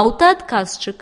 аўтаадказчык